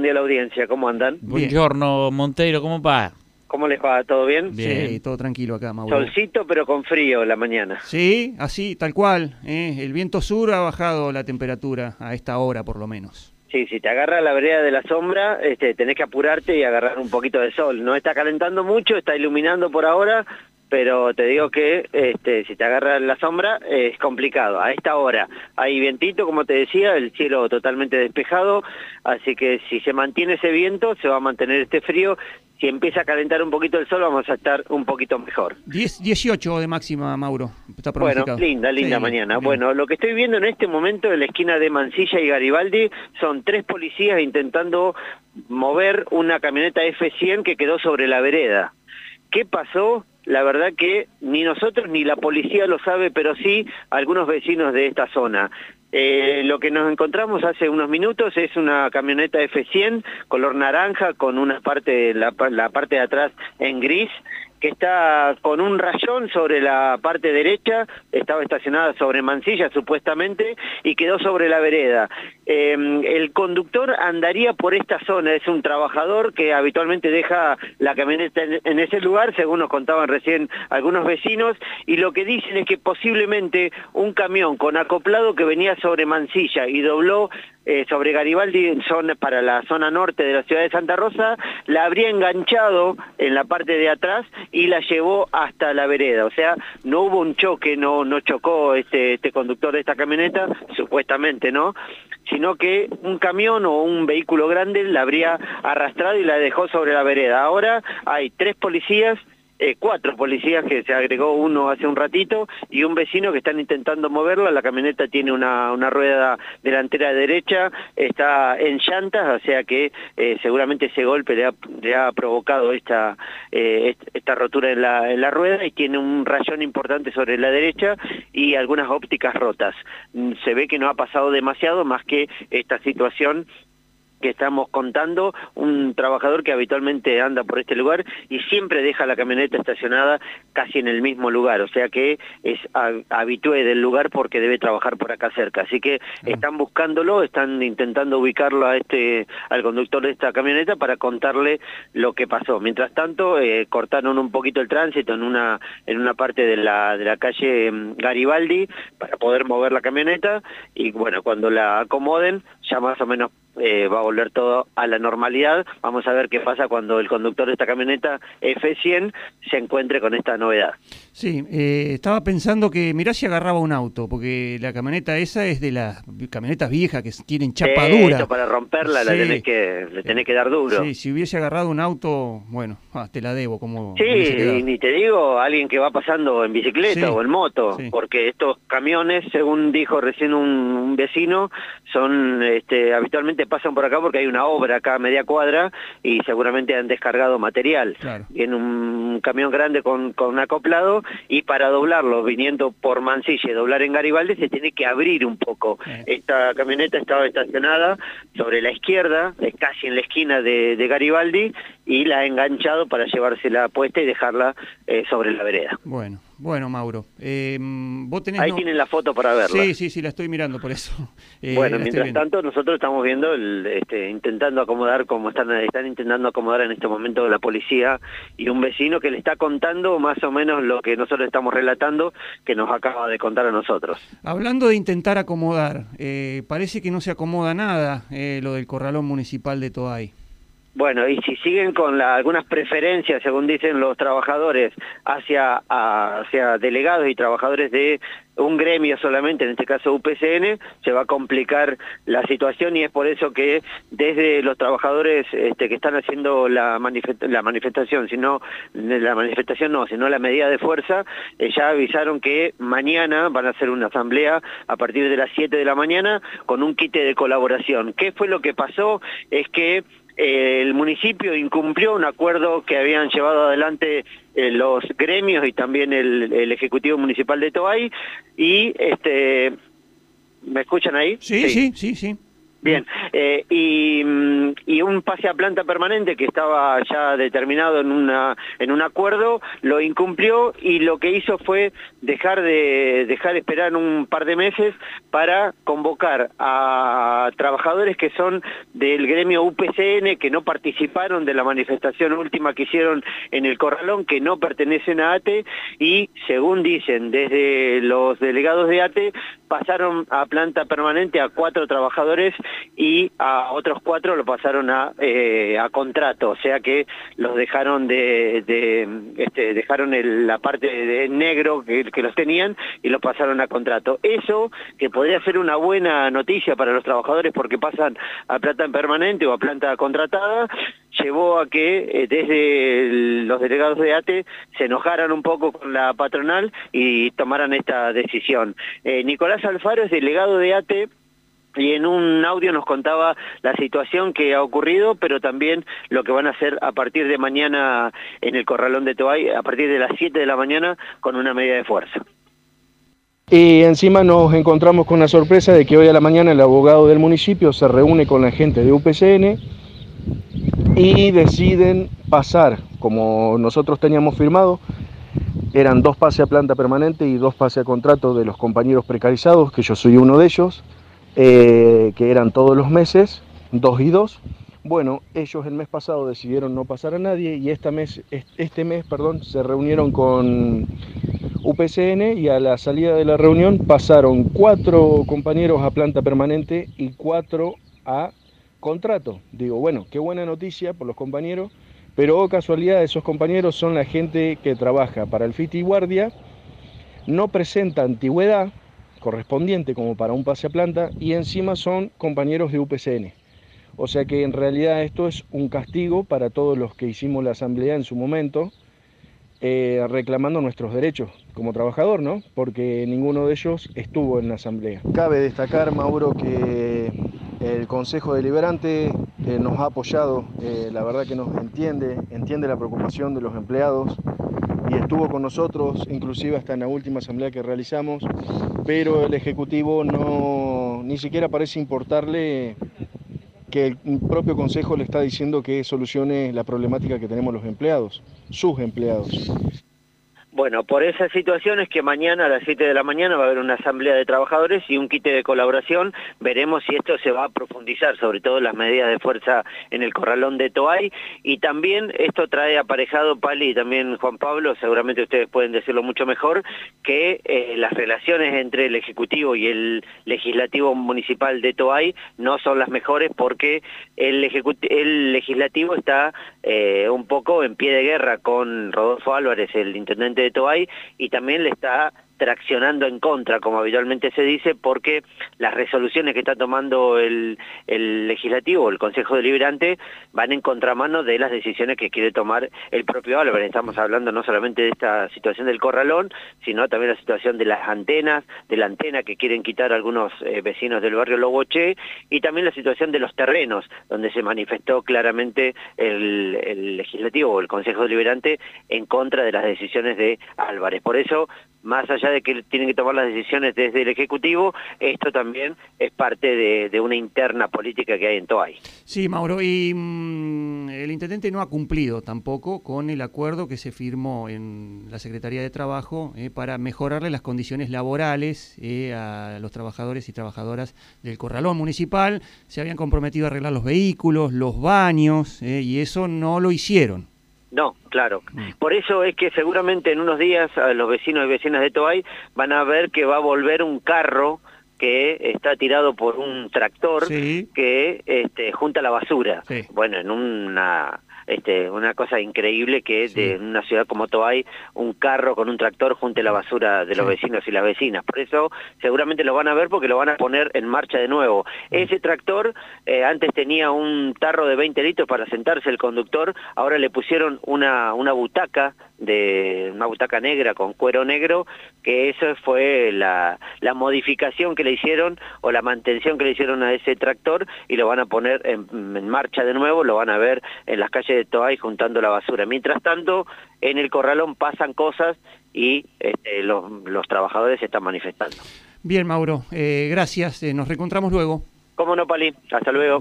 buen día a la audiencia. ¿Cómo andan? Buongiorno, Monteiro, ¿cómo va? ¿Cómo les va? ¿Todo bien? Bien. Sí, todo tranquilo acá, Mauro. Solcito, pero con frío la mañana. Sí, así, tal cual. ¿eh? El viento sur ha bajado la temperatura a esta hora, por lo menos. Sí, si te agarra la vereda de la sombra, este, tenés que apurarte y agarrar un poquito de sol. No está calentando mucho, está iluminando por ahora, pero te digo que este, si te agarra la sombra es complicado. A esta hora hay vientito, como te decía, el cielo totalmente despejado, así que si se mantiene ese viento se va a mantener este frío. Si empieza a calentar un poquito el sol vamos a estar un poquito mejor. 10, 18 de máxima, Mauro. Está bueno, linda, linda Sí, mañana. bien. Bueno, lo que estoy viendo en este momento en la esquina de Mansilla y Garibaldi son tres policías intentando mover una camioneta F100 que quedó sobre la vereda. ¿Qué pasó? La verdad que ni nosotros ni la policía lo sabe, pero sí algunos vecinos de esta zona. Eh, lo que nos encontramos hace unos minutos es una camioneta F100 color naranja con una parte, la, la parte de atrás en gris que está con un rayón sobre la parte derecha, estaba estacionada sobre Mansilla supuestamente y quedó sobre la vereda. Eh, el conductor andaría por esta zona, es un trabajador que habitualmente deja la camioneta en, en ese lugar, según nos contaban recién algunos vecinos, y lo que dicen es que posiblemente un camión con acoplado que venía sobre Mansilla y dobló eh, sobre Garibaldi zona, para la zona norte de la ciudad de Santa Rosa, la habría enganchado en la parte de atrás y la llevó hasta la vereda. O sea, no hubo un choque, no, no chocó este, este conductor de esta camioneta, supuestamente, ¿no? Sino que un camión o un vehículo grande la habría arrastrado y la dejó sobre la vereda. Ahora hay tres policías eh, cuatro policías que se agregó uno hace un ratito y un vecino que están intentando moverla. La camioneta tiene una, una rueda delantera derecha, está en llantas, o sea que eh, seguramente ese golpe le ha, provocado esta, eh, est- esta rotura en la, en la rueda y tiene un rayón importante sobre la derecha y algunas ópticas rotas. Mm, Se ve que no ha pasado demasiado más que esta situación que estamos contando, un trabajador que habitualmente anda por este lugar y siempre deja la camioneta estacionada casi en el mismo lugar, o sea que es hab- habitué del lugar porque debe trabajar por acá cerca. Así que están buscándolo, están intentando ubicarlo a este al conductor de esta camioneta para contarle lo que pasó. Mientras tanto, eh, cortaron un poquito el tránsito en una en una parte de la de la calle mm, Garibaldi para poder mover la camioneta y bueno, cuando la acomoden ya más o menos eh, va a volver todo a la normalidad. Vamos a ver qué pasa cuando el conductor de esta camioneta F100 se encuentre con esta novedad. Sí, eh, estaba pensando que mirá si agarraba un auto, porque la camioneta esa es de las camionetas viejas que tienen chapa Eh, dura. esto para romperla la Sí. tenés que, le tenés que dar duro. Sí, si hubiese agarrado un auto, bueno, ah, te la debo, como Sí, ni te digo alguien que va pasando en bicicleta Sí, o en moto, sí. porque estos camiones, según dijo recién un, un vecino, son este, habitualmente pasan por acá porque hay una obra acá a media cuadra y seguramente han descargado material. Claro. Viene un camión grande con, con acoplado y para doblarlo, viniendo por Mansilla y doblar en Garibaldi, se tiene que abrir un poco. Eh. Esta camioneta estaba estacionada sobre la izquierda, casi en la esquina de, de Garibaldi, y la ha enganchado para llevársela puesta y dejarla eh, sobre la vereda. Bueno, bueno, Mauro. Eh, vos tenés... Ahí no- tienen la foto para verla. Sí, sí, sí, la estoy mirando por eso. Eh, bueno, mientras tanto nosotros estamos viendo, el, este, intentando acomodar, como están, están intentando acomodar en este momento la policía y un vecino que le está contando más o menos lo que nosotros estamos relatando, que nos acaba de contar a nosotros. Hablando de intentar acomodar, eh, parece que no se acomoda nada eh, lo del corralón municipal de Toay. Bueno, y si siguen con la- algunas preferencias, según dicen los trabajadores, hacia, hacia delegados y trabajadores de un gremio solamente, en este caso UPCN, se va a complicar la situación y es por eso que desde los trabajadores este, que están haciendo la, manifest- manifestación, sino la manifestación no, sino la medida de fuerza, eh, ya avisaron que mañana van a hacer una asamblea a partir de las 7 de la mañana con un quite de colaboración. ¿Qué fue lo que pasó? Es que el municipio incumplió un acuerdo que habían llevado adelante eh, los gremios y también el, el Ejecutivo Municipal de Toay y este ¿me escuchan ahí? Sí, sí, sí, sí. Bien, eh, y, mm, y un pase a planta permanente que estaba ya determinado en una en un acuerdo lo incumplió y lo que hizo fue dejar de dejar esperar un par de meses para convocar a trabajadores que son del gremio UPCN, que no participaron de la manifestación última que hicieron en el Corralón, que no pertenecen a ATE, y según dicen desde los delegados de ATE, pasaron a planta permanente a cuatro trabajadores y a otros cuatro lo pasaron a, eh, a contrato, o sea que los dejaron de, este, dejaron la parte de negro que, que los tenían y los pasaron a contrato. Eso que podría ser una buena noticia para los trabajadores porque pasan a planta permanente o a planta contratada, llevó a que eh, desde los delegados de ATE se enojaran un poco con la patronal y tomaran esta decisión. Eh, Nicolás Alfaro es delegado de ATE y en un audio nos contaba la situación que ha ocurrido, pero también lo que van a hacer a partir de mañana en el Corralón de Toay, a partir de las 7 de la mañana, con una medida de fuerza. Y encima nos encontramos con la sorpresa de que hoy a la mañana el abogado del municipio se reúne con la gente de UPCN y deciden pasar, como nosotros teníamos firmado, eran dos pases a planta permanente y dos pases a contrato de los compañeros precarizados, que yo soy uno de ellos, eh, que eran todos los meses, dos y dos. Bueno, ellos el mes pasado decidieron no pasar a nadie y este mes, este mes perdón, se reunieron con UPCN y a la salida de la reunión pasaron cuatro compañeros a planta permanente y cuatro a contrato. Digo, bueno, qué buena noticia por los compañeros, pero oh, casualidad, esos compañeros son la gente que trabaja para el FIT y Guardia, no presenta antigüedad correspondiente como para un pase a planta y encima son compañeros de UPCN. O sea que en realidad esto es un castigo para todos los que hicimos la asamblea en su momento, eh, reclamando nuestros derechos como trabajador, ¿no? Porque ninguno de ellos estuvo en la asamblea. Cabe destacar, Mauro, que el Consejo Deliberante eh, nos ha apoyado, eh, la verdad que nos entiende, entiende la preocupación de los empleados y estuvo con nosotros, inclusive hasta en la última asamblea que realizamos, pero el Ejecutivo no, ni siquiera parece importarle que el propio Consejo le está diciendo que solucione la problemática que tenemos los empleados, sus empleados. Bueno, por esas situaciones que mañana a las 7 de la mañana va a haber una asamblea de trabajadores y un quite de colaboración. Veremos si esto se va a profundizar, sobre todo las medidas de fuerza en el corralón de Toay. Y también esto trae aparejado, Pali y también Juan Pablo, seguramente ustedes pueden decirlo mucho mejor, que eh, las relaciones entre el Ejecutivo y el Legislativo Municipal de Toay no son las mejores porque el, el Legislativo está eh, un poco en pie de guerra con Rodolfo Álvarez, el Intendente de Toay y también le está traccionando en contra, como habitualmente se dice, porque las resoluciones que está tomando el, el legislativo, el Consejo Deliberante, van en contramano de las decisiones que quiere tomar el propio Álvarez. Estamos hablando no solamente de esta situación del corralón, sino también la situación de las antenas, de la antena que quieren quitar algunos eh, vecinos del barrio Loboche, y también la situación de los terrenos, donde se manifestó claramente el, el legislativo o el Consejo Deliberante en contra de las decisiones de Álvarez. Por eso, más allá de que tienen que tomar las decisiones desde el Ejecutivo, esto también es parte de, una interna política que hay en Toay. Sí, Mauro, y mm, el intendente no ha cumplido tampoco con el acuerdo que se firmó en la Secretaría de Trabajo eh, para mejorarle las condiciones laborales eh, a los trabajadores y trabajadoras del Corralón Municipal. Se habían comprometido a arreglar los vehículos, los baños, eh, y eso no lo hicieron. No, claro. Mm. Por eso es que seguramente en unos días los vecinos y vecinas de Toay van a ver que va a volver un carro que está tirado por un tractor que este, junta la basura. Bueno, en una este, una cosa increíble que es de una ciudad como Toay, un carro con un tractor junte la basura de los vecinos y las vecinas. Por eso seguramente lo van a ver porque lo van a poner en marcha de nuevo. Mm. Ese tractor eh, antes tenía un tarro de 20 litros para sentarse el conductor, ahora le pusieron una, una butaca de una butaca negra con cuero negro, que eso fue la, la modificación que le hicieron o la mantención que le hicieron a ese tractor y lo van a poner en, en marcha de nuevo, lo van a ver en las calles de Toay juntando la basura. Mientras tanto, en el corralón pasan cosas y este, los, los, trabajadores se están manifestando. Bien, Mauro, eh, gracias. Eh, nos reencontramos luego. Cómo no, Pali. Hasta luego.